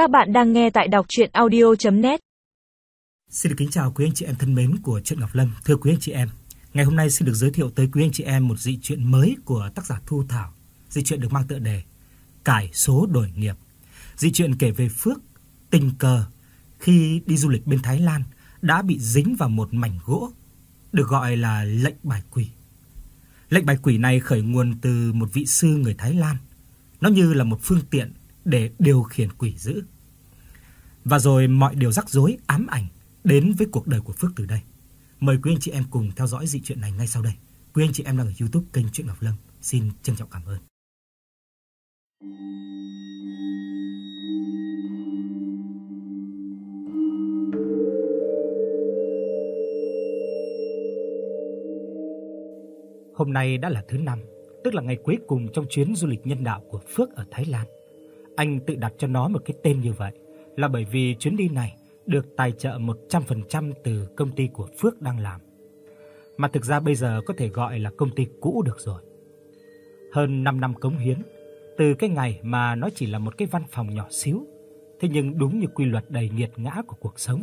Các bạn đang nghe tại đọc audio net Xin được kính chào quý anh chị em thân mến của truyện Ngọc Lâm. Thưa quý anh chị em, ngày hôm nay xin được giới thiệu tới quý anh chị em một dị truyện mới của tác giả Thu Thảo. Dị truyện được mang tựa đề Cải số đổi nghiệp. Dị truyện kể về Phước tình cờ khi đi du lịch bên Thái Lan đã bị dính vào một mảnh gỗ được gọi là lệnh bài quỷ. Lệnh bài quỷ này khởi nguồn từ một vị sư người Thái Lan. Nó như là một phương tiện để điều khiển quỷ dữ. Và rồi mọi điều rắc rối ám ảnh đến với cuộc đời của Phước từ đây. Mời quý anh chị em cùng theo dõi dị truyện này ngay sau đây. Quý anh chị em đang ở YouTube kênh Truyện Ngọc Lâm. Xin trân trọng cảm ơn. Hôm nay đã là thứ năm, tức là ngày cuối cùng trong chuyến du lịch nhân đạo của Phước ở Thái Lan. Anh tự đặt cho nó một cái tên như vậy là bởi vì chuyến đi này được tài trợ 100% từ công ty của Phước đang làm. Mà thực ra bây giờ có thể gọi là công ty cũ được rồi. Hơn 5 năm cống hiến, từ cái ngày mà nó chỉ là một cái văn phòng nhỏ xíu, thế nhưng đúng như quy luật đầy nghiệt ngã của cuộc sống,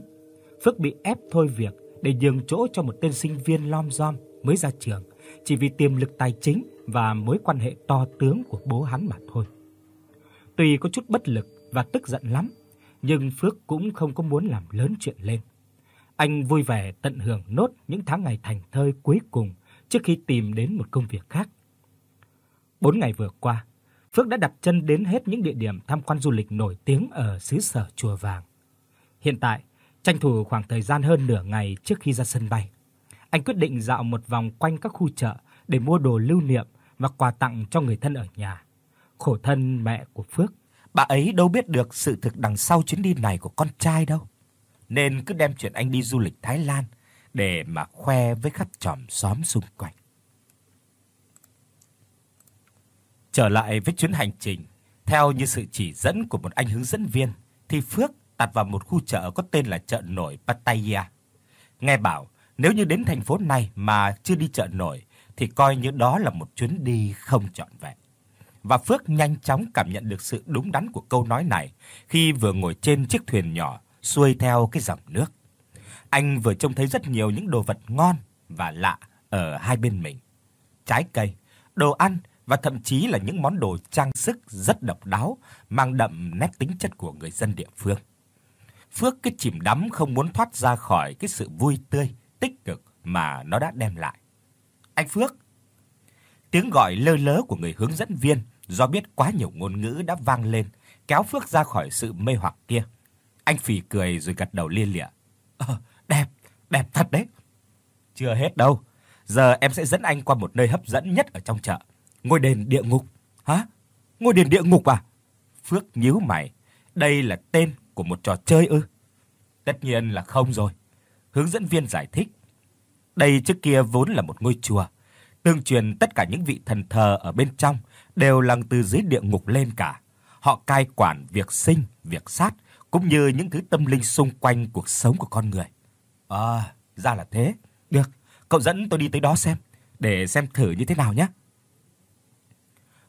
Phước bị ép thôi việc để nhường chỗ cho một tên sinh viên lom rom mới ra trường, chỉ vì tiềm lực tài chính và mối quan hệ to tướng của bố hắn mà thôi. Tuy có chút bất lực và tức giận lắm, nhưng Phước cũng không có muốn làm lớn chuyện lên. Anh vui vẻ tận hưởng nốt những tháng ngày thành thơi cuối cùng trước khi tìm đến một công việc khác. 4 ngày vừa qua, Phước đã đặt chân đến hết những địa điểm tham quan du lịch nổi tiếng ở xứ sở Chùa Vàng. Hiện tại, tranh thủ khoảng thời gian hơn nửa ngày trước khi ra sân bay, anh quyết định dạo một vòng quanh các khu chợ để mua đồ lưu niệm và quà tặng cho người thân ở nhà. Khổ thân mẹ của Phước, bà ấy đâu biết được sự thực đằng sau chuyến đi này của con trai đâu. Nên cứ đem chuyện anh đi du lịch Thái Lan để mà khoe với khắp chòm xóm xung quanh. Trở lại với chuyến hành trình, theo như sự chỉ dẫn của một anh hướng dẫn viên, thì Phước đặt vào một khu chợ có tên là chợ nổi Pattaya. Nghe bảo nếu như đến thành phố này mà chưa đi chợ nổi thì coi như đó là một chuyến đi không trọn vẹn. Và Phước nhanh chóng cảm nhận được sự đúng đắn của câu nói này khi vừa ngồi trên chiếc thuyền nhỏ xuôi theo cái dòng nước. Anh vừa trông thấy rất nhiều những đồ vật ngon và lạ ở hai bên mình. Trái cây, đồ ăn và thậm chí là những món đồ trang sức rất độc đáo, mang đậm nét tính chất của người dân địa phương. Phước cứ chìm đắm không muốn thoát ra khỏi cái sự vui tươi, tích cực mà nó đã đem lại. Anh Phước. Tiếng gọi lơ lớ của người hướng dẫn viên do biết quá nhiều ngôn ngữ đã vang lên, kéo Phước ra khỏi sự mê hoặc kia. Anh phì cười rồi gật đầu lia lịa. Ờ, đẹp, đẹp thật đấy. Chưa hết đâu. Giờ em sẽ dẫn anh qua một nơi hấp dẫn nhất ở trong chợ, ngôi đền địa ngục. Hả? Ngôi đền địa ngục à? Phước nhíu mày. Đây là tên của một trò chơi ư? Tất nhiên là không rồi. Hướng dẫn viên giải thích. Đây trước kia vốn là một ngôi chùa, tương truyền tất cả những vị thần thờ ở bên trong đều lằng từ dưới địa ngục lên cả. Họ cai quản việc sinh, việc sát cũng như những thứ tâm linh xung quanh cuộc sống của con người. À, ra là thế. Được, cậu dẫn tôi đi tới đó xem, để xem thử như thế nào nhé.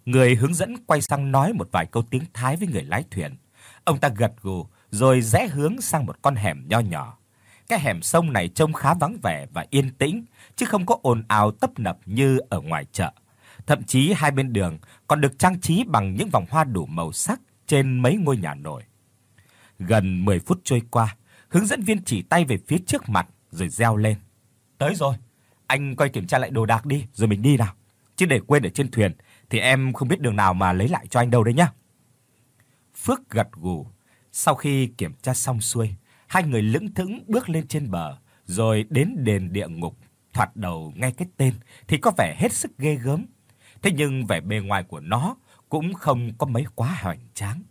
Người hướng dẫn quay sang nói một vài câu tiếng Thái với người lái thuyền. Ông ta gật gù rồi rẽ hướng sang một con hẻm nho nhỏ. Cái hẻm sông này trông khá vắng vẻ và yên tĩnh, chứ không có ồn ào tấp nập như ở ngoài chợ. Thậm chí hai bên đường còn được trang trí bằng những vòng hoa đủ màu sắc trên mấy ngôi nhà nổi. Gần 10 phút trôi qua, hướng dẫn viên chỉ tay về phía trước mặt rồi reo lên. Tới rồi, anh quay kiểm tra lại đồ đạc đi rồi mình đi nào. Chứ để quên ở trên thuyền thì em không biết đường nào mà lấy lại cho anh đâu đấy nhá. Phước gật gù. Sau khi kiểm tra xong xuôi, hai người lững thững bước lên trên bờ, rồi đến đền địa ngục. Thoạt đầu nghe cái tên thì có vẻ hết sức ghê gớm. Thế nhưng vẻ bề ngoài của nó cũng không có mấy quá hoành tráng.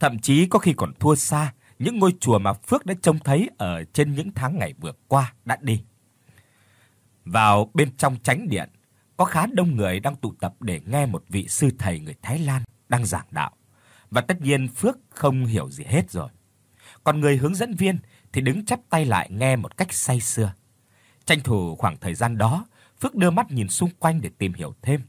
Thậm chí có khi còn thua xa những ngôi chùa mà Phước đã trông thấy ở trên những tháng ngày vừa qua đã đi. Vào bên trong chánh điện, có khá đông người đang tụ tập để nghe một vị sư thầy người Thái Lan đang giảng đạo. Và tất nhiên Phước không hiểu gì hết rồi. Còn người hướng dẫn viên thì đứng chắp tay lại nghe một cách say sưa. Tranh thủ khoảng thời gian đó, Phước đưa mắt nhìn xung quanh để tìm hiểu thêm.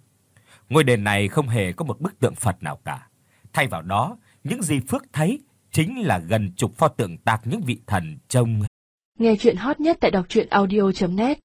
Ngôi đền này không hề có một bức tượng Phật nào cả. Thay vào đó, những gì Phước thấy chính là gần chục pho tượng tạc những vị thần trông. Nghe truyện hot nhất tại doctruyenaudio.net